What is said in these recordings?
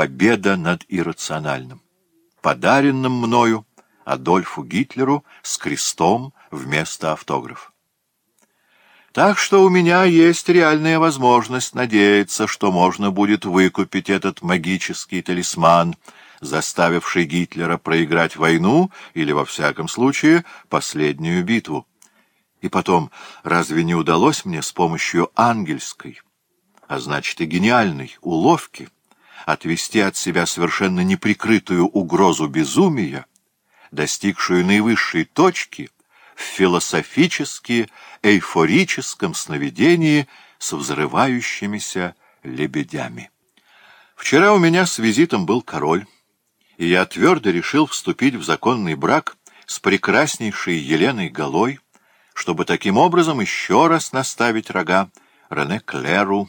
победа над иррациональным, подаренным мною Адольфу Гитлеру с крестом вместо автографа. Так что у меня есть реальная возможность надеяться, что можно будет выкупить этот магический талисман, заставивший Гитлера проиграть войну или, во всяком случае, последнюю битву. И потом, разве не удалось мне с помощью ангельской, а значит и гениальной, уловки — отвести от себя совершенно неприкрытую угрозу безумия, достигшую наивысшей точки в философически эйфорическом сновидении с взрывающимися лебедями. Вчера у меня с визитом был король, и я твердо решил вступить в законный брак с прекраснейшей Еленой Голой, чтобы таким образом еще раз наставить рога Рене Клеру,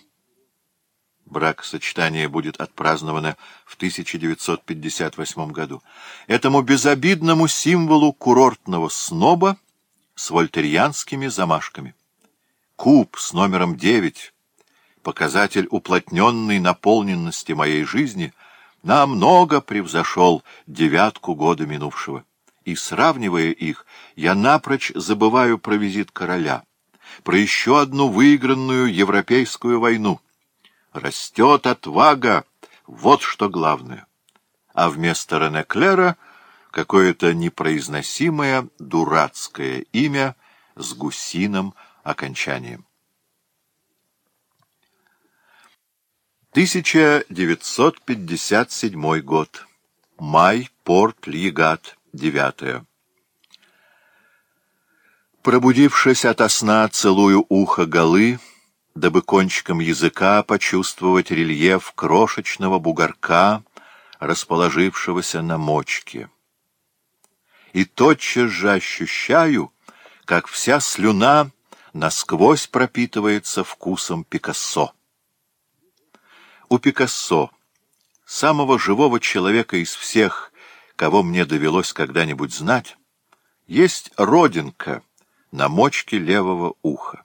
бракосочетание будет отпраздновано в 1958 году. Этому безобидному символу курортного сноба с вольтерьянскими замашками. Куб с номером 9, показатель уплотненной наполненности моей жизни, намного превзошел девятку года минувшего. И, сравнивая их, я напрочь забываю про визит короля, про еще одну выигранную европейскую войну — Растет отвага, вот что главное. А вместо Ренеклера какое-то непроизносимое дурацкое имя с гусиным окончанием. 1957 год. Май, порт Лигат, 9. Пробудившись ото сна, целую ухо голы, дабы кончиком языка почувствовать рельеф крошечного бугорка, расположившегося на мочке. И тотчас же ощущаю, как вся слюна насквозь пропитывается вкусом Пикассо. У Пикассо, самого живого человека из всех, кого мне довелось когда-нибудь знать, есть родинка на мочке левого уха.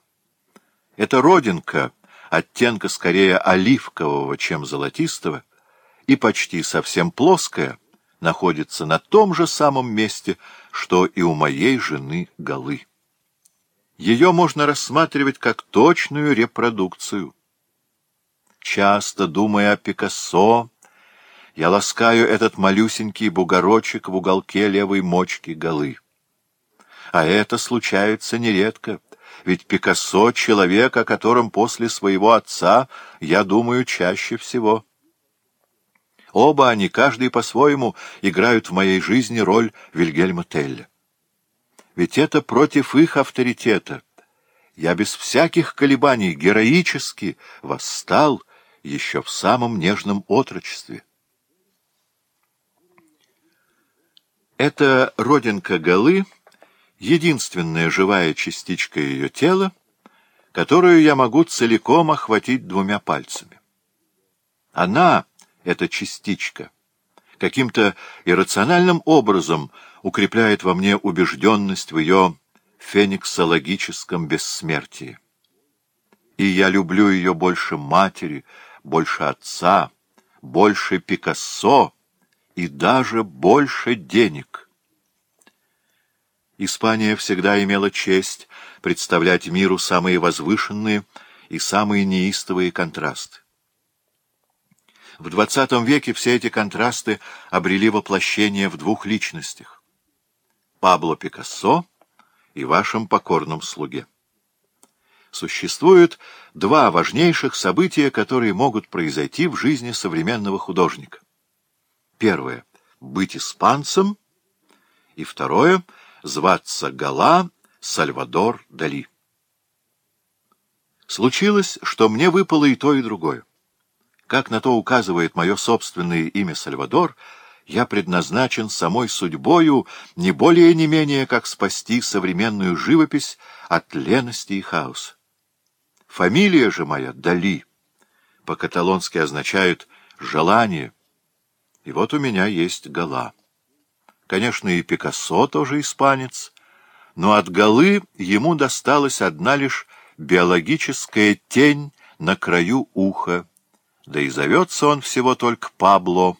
Эта родинка, оттенка скорее оливкового, чем золотистого, и почти совсем плоская, находится на том же самом месте, что и у моей жены Галы. Ее можно рассматривать как точную репродукцию. Часто, думая о Пикассо, я ласкаю этот малюсенький бугорочек в уголке левой мочки Галы. А это случается нередко — ведь Пикассо — человек, о котором после своего отца я думаю чаще всего. Оба они, каждый по-своему, играют в моей жизни роль Вильгельма Телля. Ведь это против их авторитета. Я без всяких колебаний героически восстал еще в самом нежном отрочестве. Это родинка Голы. — единственная живая частичка ее тела, которую я могу целиком охватить двумя пальцами. Она, эта частичка, каким-то иррациональным образом укрепляет во мне убежденность в ее фениксологическом бессмертии. И я люблю ее больше матери, больше отца, больше Пикассо и даже больше денег». Испания всегда имела честь представлять миру самые возвышенные и самые неистовые контрасты. В XX веке все эти контрасты обрели воплощение в двух личностях — Пабло Пикассо и вашем покорном слуге. Существуют два важнейших события, которые могут произойти в жизни современного художника. Первое — быть испанцем, и второе — зваться Гала Сальвадор Дали. Случилось, что мне выпало и то, и другое. Как на то указывает мое собственное имя Сальвадор, я предназначен самой судьбою не более не менее, как спасти современную живопись от лености и хаоса. Фамилия же моя Дали по-каталонски означает «желание», и вот у меня есть гала. Конечно, и Пикассо тоже испанец, но от голы ему досталась одна лишь биологическая тень на краю уха, да и зовется он всего только Пабло.